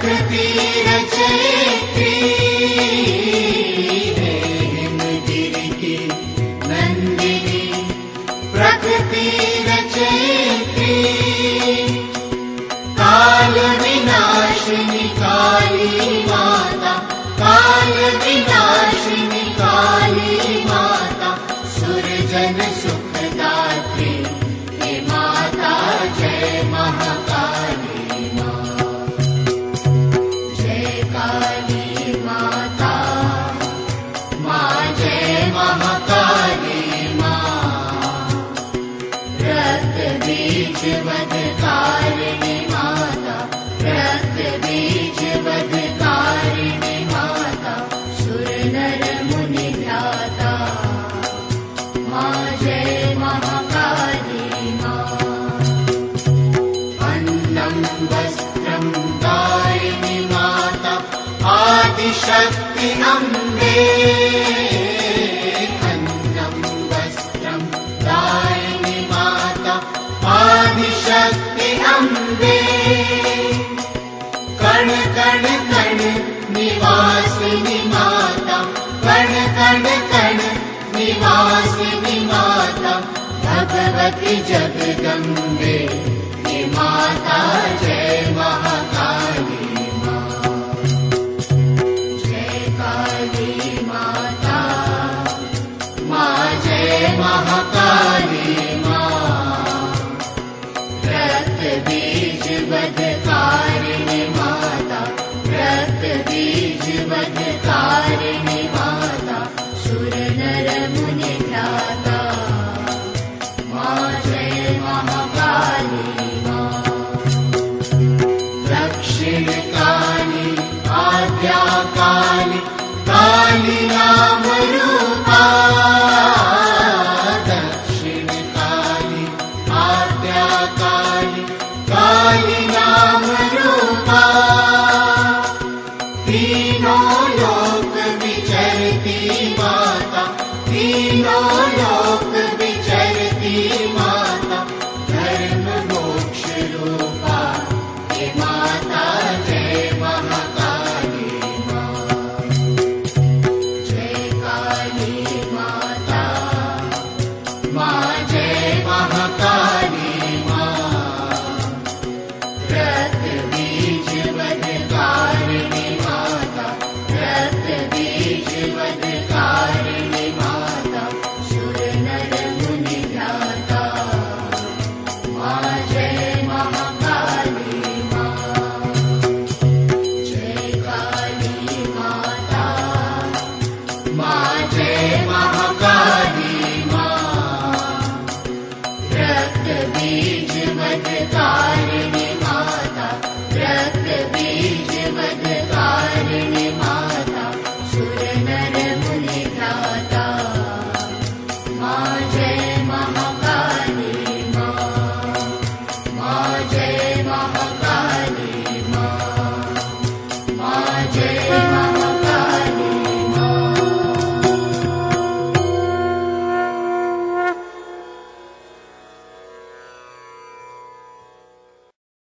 प्रकृति रचिके नन्दिनी। प्रकृति धकारिणे माता प्रत्ये जायि माता माता माता अण्डं वस्त्रं तारिणी माता आदिशक्ति अम्बे। ी माताण कण कण नि भगवति जगङ्गे माता जय महाकाली मा जय काली माता मा जय महाताली मा Emily. Nina. जय महा